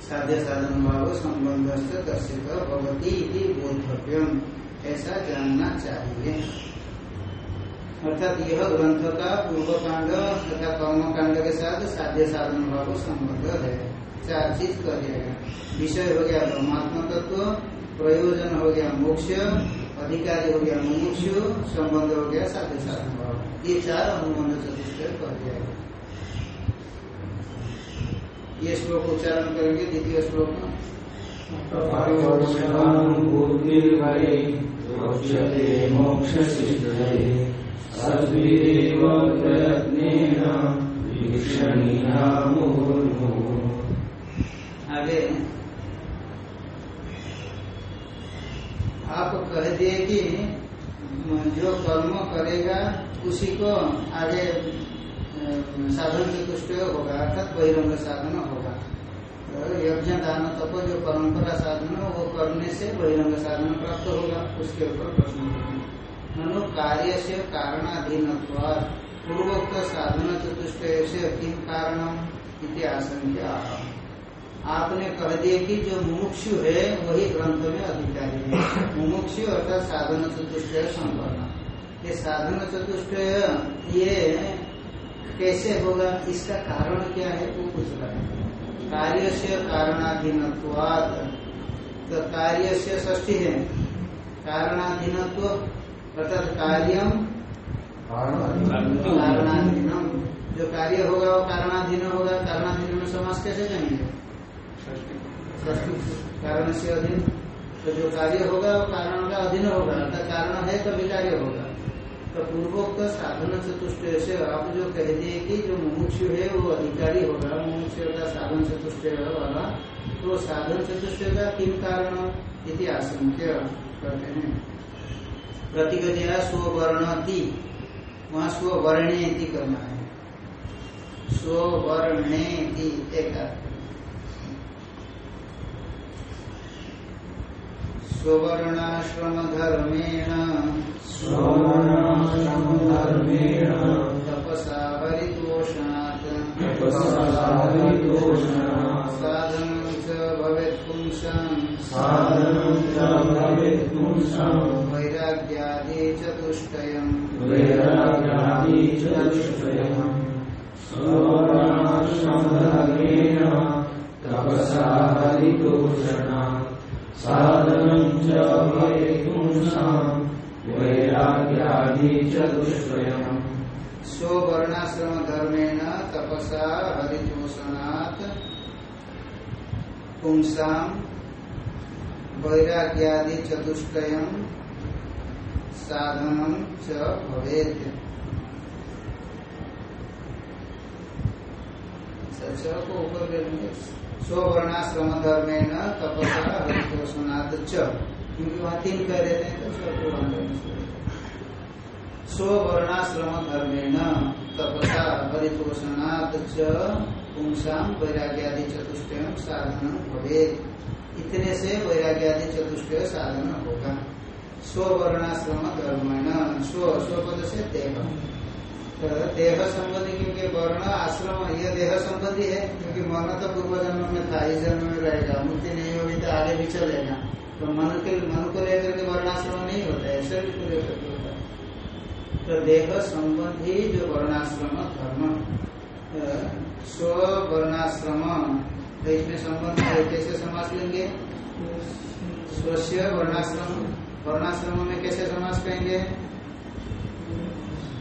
साध्य साधन भाव संबंध से दर्शित भगवती बोधव्यम, ऐसा जानना चाहिए। अर्थात यह ग्रंथ का पूर्व कांड तथा कर्म कांड के साथ साध्य साधन भाव संबंध है। चार चीज़ कर जाएगा विषय हो गया परमात्मा तत्व, प्रयोजन हो गया मोक्ष, अधिकारी हो गया मुमुक्षु, संबंध हो गया साध्य साधन भाव ये चार अनुबंध चतुष्ट कर जाएगा ये श्लोक उच्चारण करेंगे, द्वितीय श्लोक आगे। आप कह दिए कि जो कर्म करेगा उसी को आगे साधन चतुष्ट होगा, अर्थात बहिरंग साधन होगा। तो यज्ञ, दान, तप जो परंपरा साधन है, वो करने से बहिरंग साधन प्राप्त होगा, उसके ऊपर प्रश्न करेंगे कार्य से कारणाधीन पूर्वोक्त साधन चतुष्ट से किम कारणम इति आपने कह दिया कि जो मुमुक्षु है वही ग्रंथ में अधिकारी है। मुमुक्षु अर्थात साधन चतुष्ट संपन्न। ये साधन चतुष्ट ये कैसे होगा? इसका कारण क्या है? वो पूछ रहा है। कार्य से कारणाधीन तो कार्य से ष्ठी है। कारणाधीनत्व अर्थात कार्यम कारणाधीनम। जो कार्य होगा वो कारणाधीन होगा। कारणाधीन में समाज कैसे कहेंगे कारण से अधीन तो जो कार्य होगा वो कारण का अधीन होगा अर्थात कारण है तभी कार्य होगा तो पूर्वोक्त साधन चतुष्ट से आप जो कह दिए कि जो मुमुक्षु है वो अधिकारी होगा मुमुक्षु का साधन चतुष्ट वाला तो साधन चतुष्ट का किन कारण इति आशंक्य कहते हैं प्रतिगतिया स्ववर्णति वहाँ स्ववर्णे करना है स्ववर्णे एक अर्थ स्ववर्णाश्रम धर्मेण स्ववर्णाश्रमधर्मेण। तपसा हरितोषणात् साधनं च भवेत् पुंसां साधनं च भवेत् पुंसां वैराग्यादि चतुष्टयम् वैराग्यादिचतुष्टयम् स्ववर्णाश्रमधर्मेण। तपसा हरितोषणात् साधनं च भवेत् वैराग्यादिचतुष्टयम्। स्ववर्णाश्रम धर्मेण तपसा हरितोषणात् पुंसां वैराग्यादि चतुष्टयम् साधनं च भवेत्। सच को ऊपर ले लेंगे स्ववर्णाश्रम धर्मेण तपसा हरितोषणात् च क्योंकि वहाँ तीन कह रहे थे तो चाहिए। स्ववर्णाश्रम धर्मेण तपसा परितोषणात् च पुंसां वैराग्यादि चतुष्टय साधन भवे इतने से वैराग्यादि चतुष्टय साधन होगा। स्ववर्णाश्रम धर्मेण स्व, स्वपद से देह। तो देह संबंधी क्योंकि वर्ण आश्रम यह देह संबंधी है क्योंकि मन तो पूर्व जन्म में था इस जन्म में रहेगा मुक्ति नहीं होगी तो आगे भी चलेगा। तो मन के मन को लेकर के वर्णाश्रम नहीं होता है को लेकर के होता है। तो देह संबंधी जो वर्णाश्रम धर्म स्व वर्णाश्रम तो इसमें संबंध कैसे समास लेंगे? स्वस्य वर्णाश्रम वर्णाश्रम में कैसे समास कहेंगे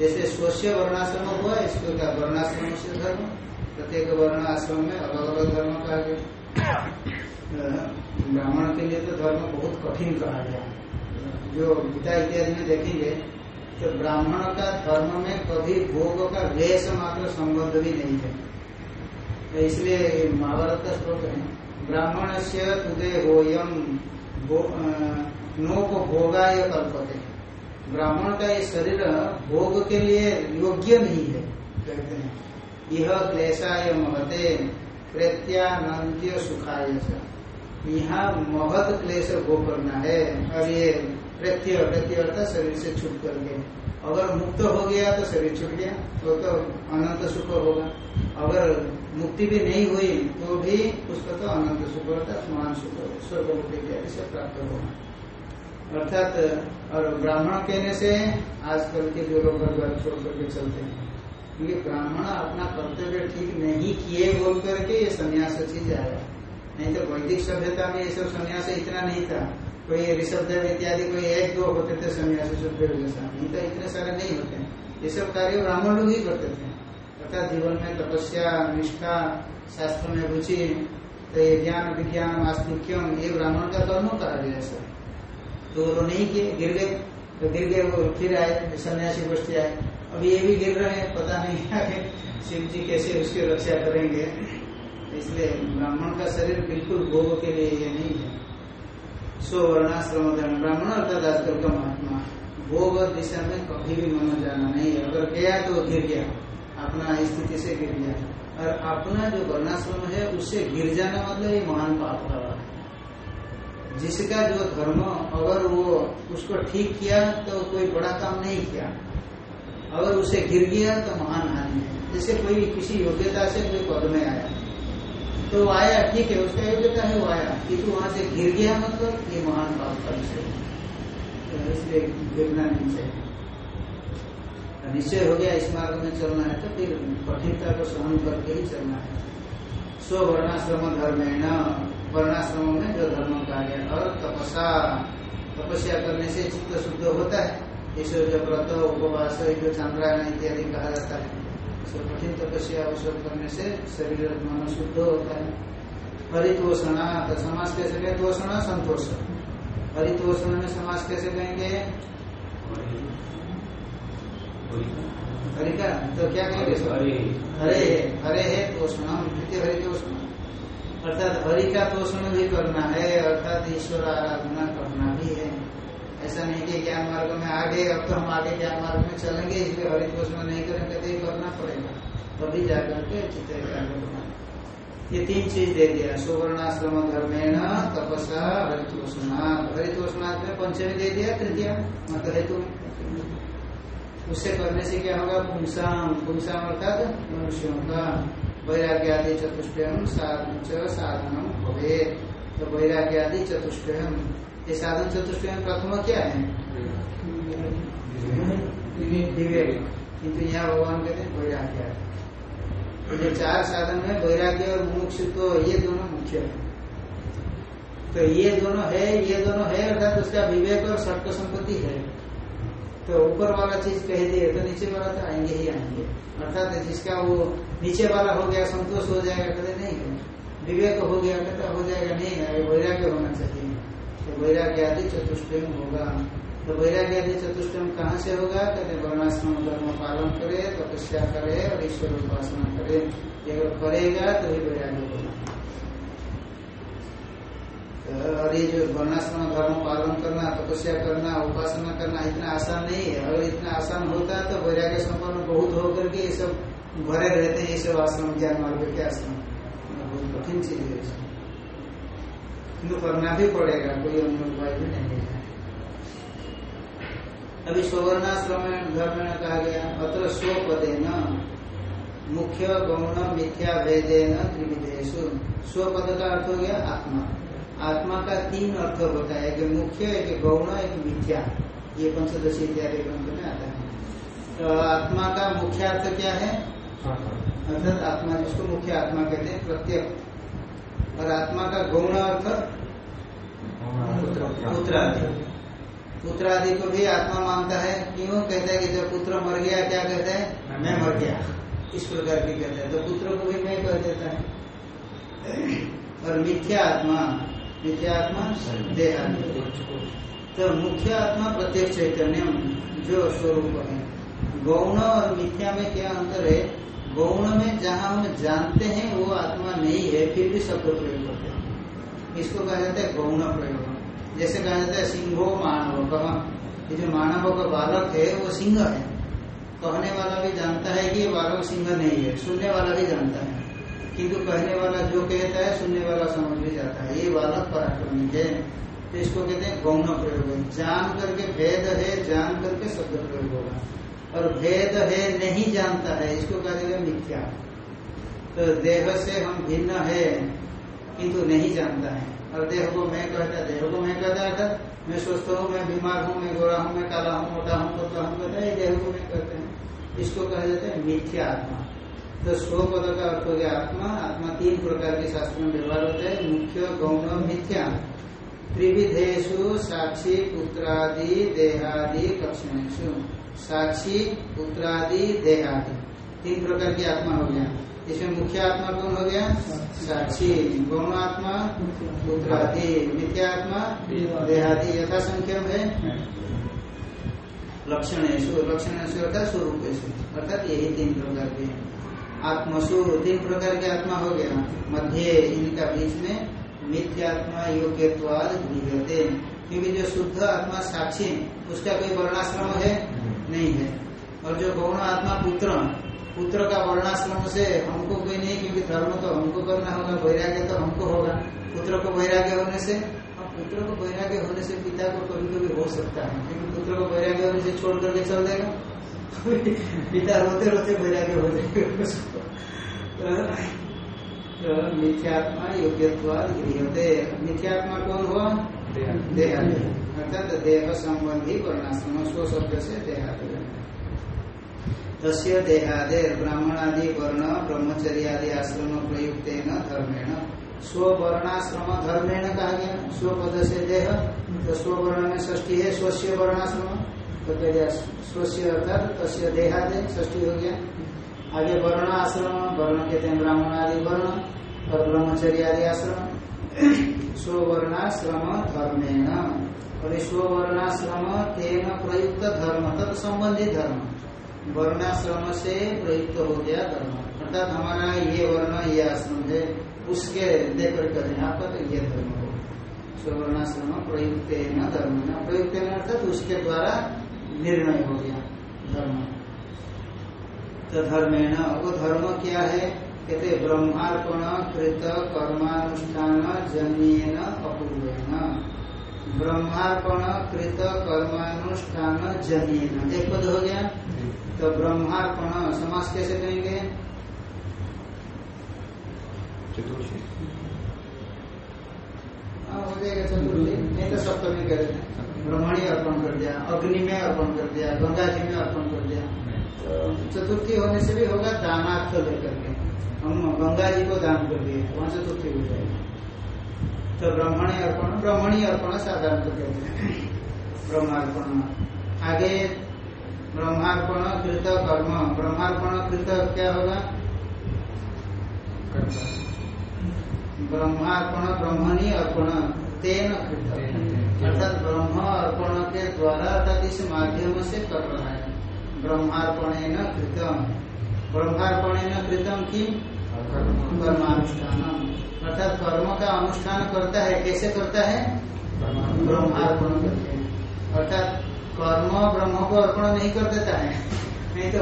जैसे स्वस्य वर्णाश्रम हुआ इसको क्या वर्णाश्रम से धर्म, प्रत्येक वर्ण आश्रम में अलग अलग धर्म कहा गया। ब्राह्मण के लिए तो धर्म बहुत कठिन कहा गया। जो गीता इत्यादि में देखेंगे तो ब्राह्मण का धर्म में कभी भोग का वेश मात्र संबंध भी नहीं है। तो इसलिए महाभारत का श्लोक है ब्राह्मण से तुदे होयम नोप भोगाय कल्पते। ब्राह्मण का ये शरीर भोग के लिए योग्य नहीं है, कहते हैं। यह क्लेशाय महते प्रत्यानंद्य सुखाय यहाँ महत क्लेश भोग करना है, और ये प्रत्यय प्रत्यय अर्थात शरीर से छूट करके। अगर मुक्त हो गया तो शरीर छूट गया तो तो अनंत सुख होगा। अगर मुक्ति भी नहीं हुई तो भी उसका तो अनंत सुख होता समान सुख स्वर्ग मुक्ति से प्राप्त होगा। अर्थात, और ब्राह्मण कहने से आजकल के जो लोग घर छोड़ करके चलते हैं। क्योंकि ब्राह्मण अपना कर्तव्य ठीक नहीं किए बोल करके ये संन्यास चीज़ आया। नहीं तो वैदिक सभ्यता में ये सब संन्यास इतना नहीं था। कोई ऋषभ देव इत्यादि कोई एक दो होते थे सन्यासी सुखदेव जैसा। नहीं तो इतने सारे नहीं होते ये सब कार्य ब्राह्मण लोग ही करते थे। अर्थात जीवन में तपस्या, निष्ठा, शास्त्र में रुचि तो ये ज्ञान, विज्ञान, आस्तिक्यम, ये ब्राह्मण का कर्म कार्य सर तो वो नहीं किए, गिर गए। तो गिर गए वो, फिर आए, सन्यासी गोष्ठी आए। अब ये भी गिर रहे हैं, पता नहीं आगे शिव जी कैसे उसकी रक्षा करेंगे। इसलिए ब्राह्मण का शरीर बिल्कुल भोग के लिए ये नहीं है। सो वर्णाश्रम ब्राह्मण अर्थात आजकल का महात्मा, भोग दिशा में कभी भी मन जाना नहीं है। अगर गया तो गिर गया, अपना स्थिति से गिर गया। और अपना जो वर्णाश्रम है उससे गिर जाना मतलब ये महान पाप का है जिसका जो धर्म अगर वो उसको ठीक किया तो कोई बड़ा काम नहीं किया। अगर उसे गिर गया तो महान हानि है। जैसे कोई किसी योग्यता से कोई पद में आया। तो आया, ठीक है, उसका योग्यता है, वो आया। किंतु वहाँ से गिर गया मतलब ये महान पाप का विषय तो इसलिए गिरना नहीं चाहिए। निश्चय हो गया इस मार्ग में चलना है तो फिर कठिनता को सहन करके ही चलना है। स्व वर्णाश्रम धर्मेण वर्णाश्रम में जो धर्म कहा गया और तपसा तपस्या करने से चित्त शुद्ध होता है। ईश्वर जो व्रत उपवास जो चंद्रायण इत्यादि कहा जाता है। कठिन तपस्या अवसर करने से शरीर मन शुद्ध होता है। हरितोषणा तो समाज कैसे कहें? तोषणा संतोष हरितोषण में समाज कैसे कहेंगे? हरिका तो क्या कहेंगे? हरे हरे। है तोषणम तोषण अर्थात हरि का तोषण भी करना है, अर्थात ईश्वर आराधना करना भी है। ऐसा नहीं कि ज्ञान मार्ग में आगे, अब तो हम आगे ज्ञान मार्ग में चलेंगे, इसलिए हरि तोषण नहीं करेंगे तो करना पड़ेगा। तभी जाकर के चित्र ये तीन चीज़ दे दिया। सुवर्णाश्रम धर्मेण तपसा हरितोषणा। हरितोषणा में पंचमी दे दिया, तृतीया। मतलब हेतु। उससे करने से क्या होगा? पुंसाम। पुंसाम अर्थात मनुष्यों का वैराग्य आदि चतुष्टयम साधन साधनम भवे तो वैराग्य आदि चतुष्टयम ये साधन चतुष्टयम प्रथम क्या है? विवेक किंतु यहाँ भगवान कहते हैं वैराग्य। ये चार साधन में वैराग्य और मुमुक्ष तो ये दोनों मुख्य है। तो ये दोनों है ये दोनों है अर्थात उसका विवेक और सत्य संपत्ति है। तो ऊपर वाला चीज़ कह दिए तो नीचे वाला तो आएँगे ही आएँगे। अर्थात जिसका वो नीचे वाला हो गया, संतोष हो जाएगा, कहते नहीं विवेक हो गया, कहता हो जाएगा, नहीं है वैराग्य होना चाहिए। तो वैराग्य आदि चतुष्टयम होगा। तो वैराग्य आदि चतुष्टयम कहाँ से होगा? कहते वर्णाश्रम धर्म पालन करे, तपस्या करे और ईश्वर उपासना करे। अगर करेगा तो ही वैराग्य होगा। और ये जो वर्णाश्रम धर्म पालन करना, तपस्या करना, उपासना करना, इतना आसान नहीं है। अगर इतना आसान होता तो वैराग्य संपन्न बहुत होकर के ये सब भरे रहते ये सब आश्रम, ज्ञान मार्ग के आश्रम। बहुत कठिन चीज़ है किन्तु करना भी पड़ेगा, कोई अन्य उपाय भी नहीं है। अभी स्वर्णाश्रम धर्म में कहा गया, अत्र स्वपदे न मुख्य गौण मिथ्या भेदे न त्रिविधेशु स्वपद का अर्थ हो गया आत्मा। आत्मा का तीन अर्थ होता है, एक मुख्य, एक गौण, एक मिथ्या। ये पंचदशी इत्यादि ग्रंथ में आता है। तो आत्मा का मुख्य अर्थ क्या है? अर्थात आत्मा जिसको मुख्य आत्मा कहते हैं प्रत्येक और आत्मा का गौण अर्थ पुत्रादि पुत्र आदि। को भी आत्मा मानता है। क्यों? कहता है कि जब पुत्र मर गया क्या कहता है? मैं मर गया। इस प्रकार की कहता है। तो पुत्र को भी मैं कह देता है। और मिथ्या आत्मा मिथ्या आत्मा देहादि तो मुख्य आत्मा प्रत्येक चैतन्य जो स्वरूप है। गौण और मिथ्या में क्या अंतर है? गौण में जहाँ हम जानते हैं, वो आत्मा नहीं है, फिर भी शब्द प्रयोग करते हैं। इसको कहा जाता है गौण प्रयोग। जैसे कहा जाता है सिंहो मानव ये जो मानव का बालक है, वो सिंह है। कहने वाला भी जानता है कि ये बालक सिंह नहीं है, सुनने वाला भी जानता है। किंतु कहने वाला जो कहता है, सुनने वाला समझ भी जाता है। ये बालक पराक्रमी है। तो इसको कहते हैं गौण प्रयोग। जान करके भेद है, जान करके शब्द प्रयोग होगा। और भेद है, नहीं जानता है, इसको कहा जाएगा मिथ्या। तो देह से हम भिन्न है किंतु नहीं जानता है। और देह को मैं कहता देह को मैं कहता है मैं स्वस्थ हूँ, मैं बीमार हूँ, मैं गोरा हूँ, मैं काला हूँ, मोटा हूँ पतला हूँ, कहता है देह को मैं कहते हैं। इसको कहा जाता है मिथ्या आत्मा। तो स्व पद का अर्थ हो गया आत्मा। आत्मा तीन प्रकार के शास्त्र में व्यवहार होता है। मुख्य, गौण मिथ्या। त्रिविधेशु साक्षी, पुत्रादि, देहादि लक्षणेशु साक्षी, पुत्रादि, देहादि। तीन प्रकार की आत्मा हो गया। इसमें मुख्य आत्मा कौन हो गया? साक्षी। गौण आत्मा, पुत्रादि। मिथ्या आत्मा, देहादि। यथा संख्यम है? लक्षणेशु लक्षणेशु अर्थात स्वरूपेशु अर्थात यही तीन प्रकार के आत्मसु, तीन प्रकार के आत्मा हो गया। मध्य, इनका बीच में मिथ्यात्मा योग्यवाद गृहते क्योंकि जो शुद्ध आत्मा साक्षी उसका कोई वर्णाश्रम है? नहीं है। और जो गौण आत्मा पुत्र पुत्र का वर्णाश्रम से हमको कोई नहीं क्योंकि धर्म तो हमको करना होगा वैराग्य तो हमको होगा। पुत्र को वैराग्य होने से और पुत्र को वैराग्य होने से पिता को कभी कभी हो सकता है क्योंकि पुत्र को वैराग्य होने से छोड़ करके चल देगा। पिता रोते रोते वैराग्य हो जाएगा तो मिथ्यात्मा योग्यवाद गृहते मिथ्यात्मा कौन हुआ? देहादि अर्थात देह संबंधी वर्णाश्रम स्व शब्द से देहादि तस्य देहादे ब्राह्मणादि वर्ण, ब्रह्मचर्यादि आश्रम प्रयुक्त धर्मेण। स्ववर्णाश्रम धर्मेण कहा गया? स्वपद से देह तो स्वर्ण में ष्टी है, स्वस्य वर्णाश्रम। तो कह दिया, स्वस्य अर्थात तस्य देहादे ष्टी हो गया। आगे वर्ण आश्रम वर्ण कहते हैं ब्राह्मण आदि वर्ण और ब्रह्मचर्य आदि आश्रम। स्वर्णाश्रम धर्मेण। और तेन प्रयुक्त धर्म, तत् संबंधित धर्म। वर्णाश्रम से प्रयुक्त हो गया धर्म। अर्थात हमारा ये वर्ण, ये आश्रम है, उसके लेकर कर आपका तो ये धर्म हो। स्वर्णाश्रम प्रयुक्त न धर्म, न प्रयुक्त अर्थात उसके द्वारा निर्णय हो गया धर्म। तो धर्मेण वो धर्म क्या है? कहते ब्रह्मार्पण, कृत, कर्मानुष्ठान, जन्यन, अपूर्वेण। ब्रह्मार्पण कृत कर्मानुष्ठान जन्यन एक पद हो गया। तो ब्रह्मार्पण समास कैसे कहेंगे हाँ, हो जाएगा चतुर्थी नहीं तो सप्तमी कर ब्रह्मणी अर्पण कर दिया अग्नि में अर्पण कर दिया गंगा जी में अर्पण कर दिया। तो चतुर्थी होने से भी होगा दानार्थ लेकर के। हम गंगा जी को दान कर दिए वहाँ चतुर्थी हो जाएगी। तो ब्राह्मणी अर्पण ब्राह्मणी अर्पण साधारण कहते हैं। ब्रह्मार्पण। आगे ब्रह्मार्पण कृत कर्म। ब्रह्मार्पण कृत क्या होगा? ब्रह्मार्पण ब्रह्मणी अर्पण तेन कृत। अर्थात ब्रह्म अर्पण के द्वारा अर्थात इस माध्यम से कर रहा है। ब्रह्मार्पण कृतम। ब्रह्मार्पण कृतम की कर्मानुष्ठान अर्थात कर्म का अनुष्ठान करता है, कैसे करता है? ब्रह्मार्पण करके अर्थात कर्म ब्रह्म को अर्पण नहीं कर देता है। नहीं तो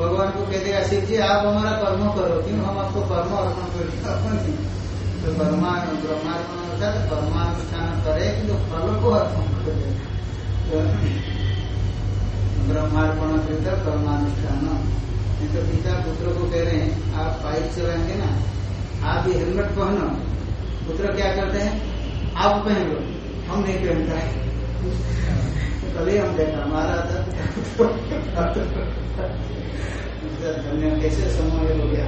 भगवान को कह देगा, शिव जी, आप हमारा कर्म करो, क्यों हम आपको कर्म अर्पण करेंगे तो कर्मा, ब्रह्मार्पण अर्थात कर्मानुष्ठान करे, किंतु फल को अर्पण कर दे। ब्रह्मार्पण कृत कर्मानुष्ठान। नहीं तो पिता पुत्र को कह रहे हैं, आप पाइप चलाएँगे ना आप ये हेलमेट पहनो। पुत्र क्या करते हैं? आप पहन लो। हम नहीं पहनता है। कल ही हम देखा, हमारा तो- था कैसे समय हो गया?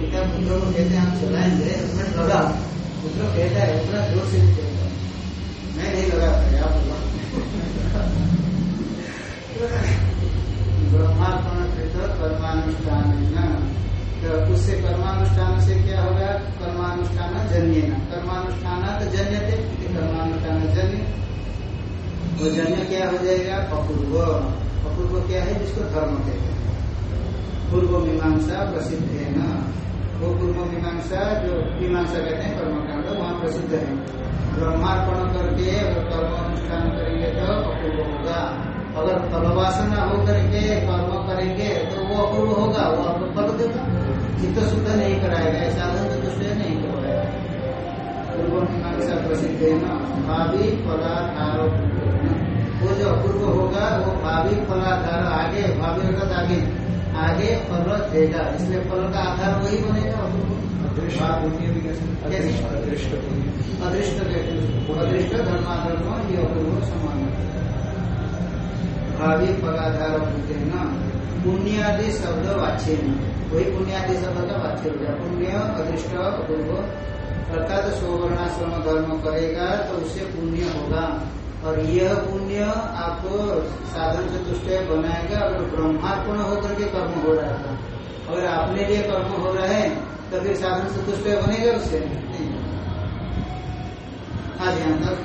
पिता पुत्र को कहते हैं हम चलाएँगे, हेलमेट लगा पुत्र कहता है, उतना ज़ोर से मैं नहीं लगा था आप लगा ब्रह्मात्मा कृत कर्मानुष्ठान तो उससे कर्मानुष्ठान से क्या होगा? कर्मानुष्ठान जन्य कर्मानुष्ठान तो जन्य थे कर्मानुष्ठान जन्य। वो जन्य क्या हो जाएगा? अपूर्व। अपूर्व क्या है? जिसको धर्म कहते हैं। पूर्व मीमांसा प्रसिद्ध है ना? वो पूर्व मीमांसा, जो मीमांसा कहते हैं, कर्मकांड, वहाँ प्रसिद्ध है। ब्रह्मार्पण करके अगर कर्म अनुष्ठान करेंगे तो अपूर्व होगा। अगर फलवासना होकर के कर्म करेंगे तो वो अपूर्व होगा, वो आपको फल देगा। चित्त शुद्ध नहीं कराएगा साधन तो दुष्ट नहीं करवाएगा पूर्व मीमांसा प्रसिद्ध है न भावी फलाधार। वो जो अपूर्व होगा वो भावी फलाधार आगे भावी अर्थात आगे आगे फल देगा। इसलिए फल का आधार वही बनेगा। अदृष्ट अदृष्ट धर्माधर्म ये अपूर्व समान भावी फलाधार होते हैं ना पुण्यादि शब्द वाच्य नहीं वही पुण्यादि शब्द का वाच्य हो गया। पुण्य, अदृष्ट, अपूर्व, अर्थात स्ववर्णाश्रम धर्म करेगा तो उससे पुण्य होगा। और यह पुण्य आपको साधन चतुष्ट बनाएगा अगर ब्रह्मार्पण होकर के कर्म हो रहा था। अगर आपने लिए कर्म हो रहा है तो फिर साधन चतुष्ट बनेगा उससे? नहीं। आज यहाँ तक